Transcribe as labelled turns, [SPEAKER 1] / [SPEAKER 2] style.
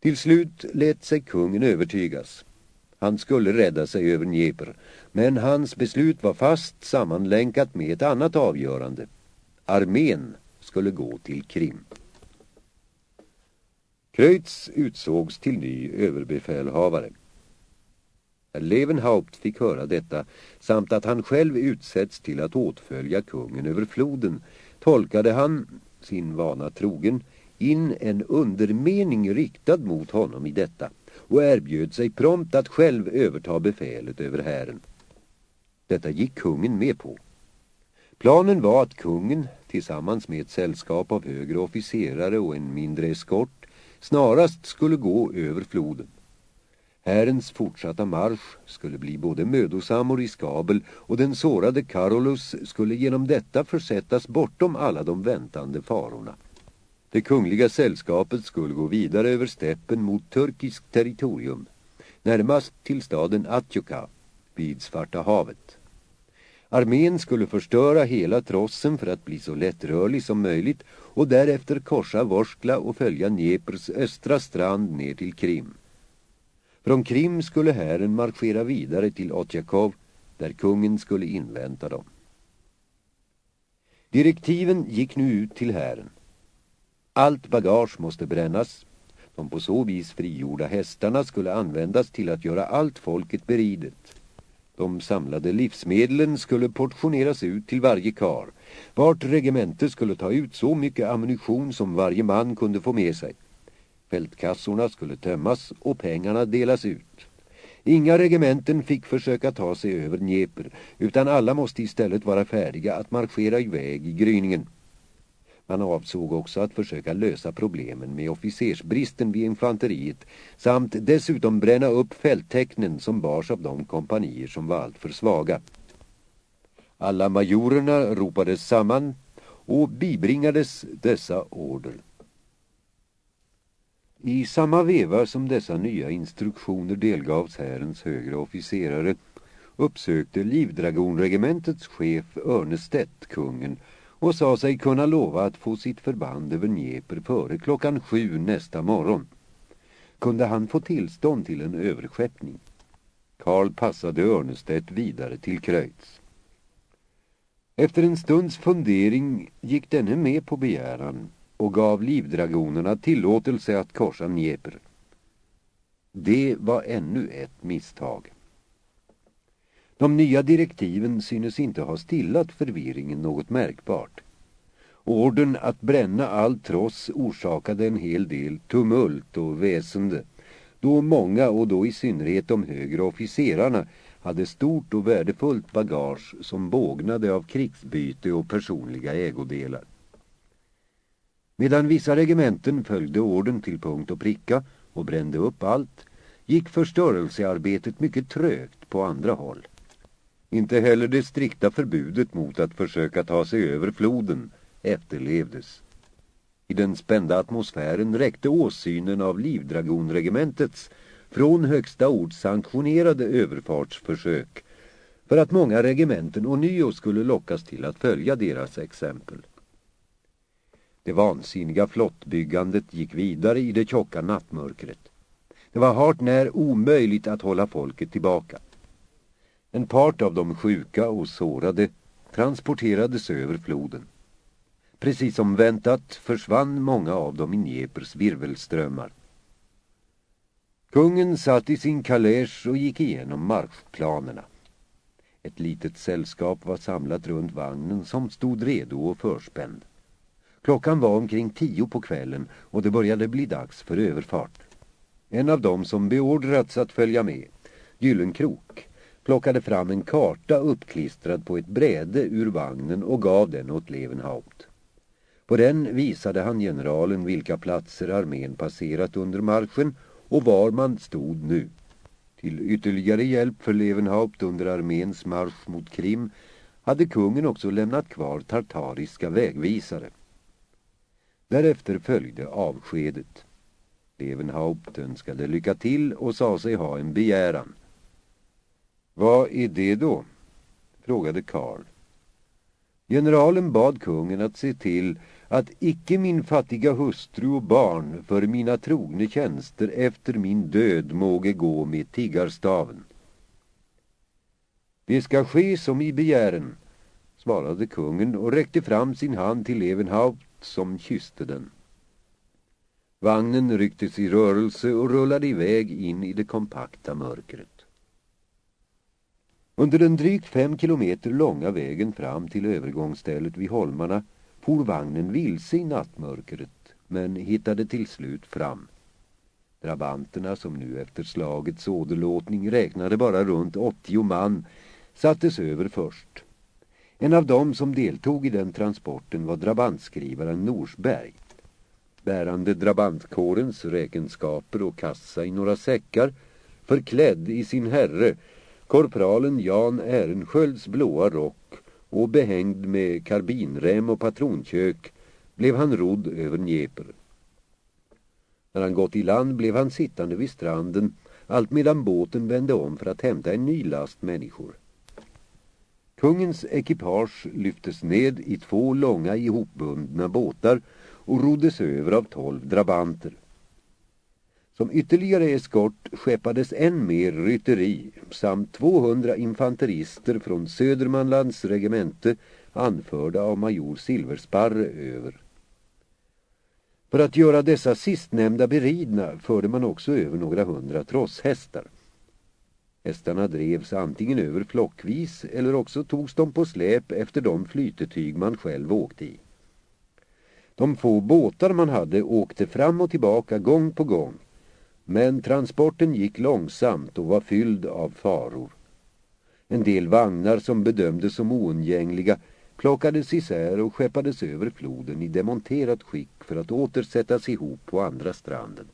[SPEAKER 1] Till slut lät sig kungen övertygas. Han skulle rädda sig över Dnepr, men hans beslut var fast sammanlänkat med ett annat avgörande. Armén skulle gå till Krim. Kreutz utsågs till ny överbefälhavare. Levenhaupt fick höra detta samt att han själv utsätts till att åtfölja kungen över floden tolkade han, sin vana trogen, in en undermening riktad mot honom i detta och erbjöd sig prompt att själv överta befälet över hären. Detta gick kungen med på. Planen var att kungen, tillsammans med ett sällskap av högre officerare och en mindre eskort, snarast skulle gå över floden. Härens fortsatta marsch skulle bli både mödosam och riskabel och den sårade Carolus skulle genom detta försättas bortom alla de väntande farorna. Det kungliga sällskapet skulle gå vidare över steppen mot turkiskt territorium, närmast till staden Atjuka vid Svarta havet. Armén skulle förstöra hela trossen för att bli så lättrörlig som möjligt och därefter korsa Vorskla och följa Dneprs östra strand ner till Krim. Från Krim skulle hären marschera vidare till Otjakov där kungen skulle invänta dem. Direktiven gick nu ut till hären. Allt bagage måste brännas. De på så vis frigjorda hästarna skulle användas till att göra allt folket beridet. De samlade livsmedlen skulle portioneras ut till varje kar. Vart regemente skulle ta ut så mycket ammunition som varje man kunde få med sig. Fältkassorna skulle tömmas och pengarna delas ut. Inga regementen fick försöka ta sig över Dnepr utan alla måste istället vara färdiga att marschera iväg i gryningen. Han avsåg också att försöka lösa problemen med officersbristen vid infanteriet samt dessutom bränna upp fälttecknen som bars av de kompanier som var alltför svaga. Alla majorerna ropades samman och bibringades dessa order. I samma veva som dessa nya instruktioner delgavs härens högre officerare uppsökte livdragonregementets chef Örnestedt kungen och sa sig kunna lova att få sitt förband över Dnepr före klockan sju nästa morgon. Kunde han få tillstånd till en överskeppning? Karl passade Örnestedt vidare till Kreutz. Efter en stunds fundering gick denne med på begäran och gav livdragonerna tillåtelse att korsa Dnepr. Det var ännu ett misstag. De nya direktiven synes inte ha stillat förvirringen något märkbart. Orden att bränna all tross orsakade en hel del tumult och väsende, då många och då i synnerhet de högre officerarna hade stort och värdefullt bagage som bågnade av krigsbyte och personliga ägodelar. Medan vissa regementen följde orden till punkt och pricka och brände upp allt, gick förstörelsearbetet mycket trögt på andra håll. Inte heller det strikta förbudet mot att försöka ta sig över floden efterlevdes. I den spända atmosfären räckte åsynen av livdragonregementets från högsta ort sanktionerade överfartsförsök för att många regementen ånyo skulle lockas till att följa deras exempel. Det vansinniga flottbyggandet gick vidare i det tjocka nattmörkret. Det var hart när omöjligt att hålla folket tillbaka. En part av de sjuka och sårade transporterades över floden. Precis som väntat försvann många av dem i Dneprs virvelströmmar. Kungen satt i sin kalesch och gick igenom marschplanerna. Ett litet sällskap var samlat runt vagnen som stod redo och förspänd. Klockan var omkring tio på kvällen och det började bli dags för överfart. En av dem som beordrats att följa med, Gyllenkrok, plockade fram en karta uppklistrad på ett bräde ur vagnen och gav den åt Levenhaupt. På den visade han generalen vilka platser armén passerat under marschen och var man stod nu. Till ytterligare hjälp för Levenhaupt under arméns marsch mot Krim hade kungen också lämnat kvar tartariska vägvisare. Därefter följde avskedet. Levenhaupt önskade lycka till och sa sig ha en begäran. Vad är det då? frågade Karl. Generalen bad kungen att se till att icke min fattiga hustru och barn för mina trogne tjänster efter min död måge gå med tiggarstaven. Det ska ske som i begären, svarade kungen och räckte fram sin hand till Levenhaupt som kysste den. Vagnen rycktes i rörelse och rullade iväg in i det kompakta mörkret. Under den drygt fem kilometer långa vägen fram till övergångsstället vid holmarna for vagnen vilse i nattmörkret men hittade till slut fram. Drabanterna som nu efter slagets åderlåtning räknade bara runt 80 man sattes över först. En av dem som deltog i den transporten var drabantskrivaren Norsberg. Bärande drabantkårens räkenskaper och kassa i några säckar, förklädd i sin herre, korpralen Jan Ehrenskölds blåa rock och behängd med karbinrem och patronkök blev han rodd över Dnepr. När han gått i land blev han sittande vid stranden allt medan båten vände om för att hämta en ny last människor. Kungens ekipage lyftes ned i två långa ihopbundna båtar och roddes över av tolv drabanter. Som ytterligare eskort skeppades än mer rytteri samt 200 infanterister från Södermanlands regemente anförda av major Silversparre över. För att göra dessa sistnämnda beridna förde man också över några hundra trosshästar. Hästarna drevs antingen över flockvis eller också togs de på släp efter de flytetyg man själv åkte i. De få båtar man hade åkte fram och tillbaka gång på gång. Men transporten gick långsamt och var fylld av faror. En del vagnar som bedömdes som oundgängliga plockades isär och skeppades över floden i demonterat skick för att återsättas ihop på andra stranden.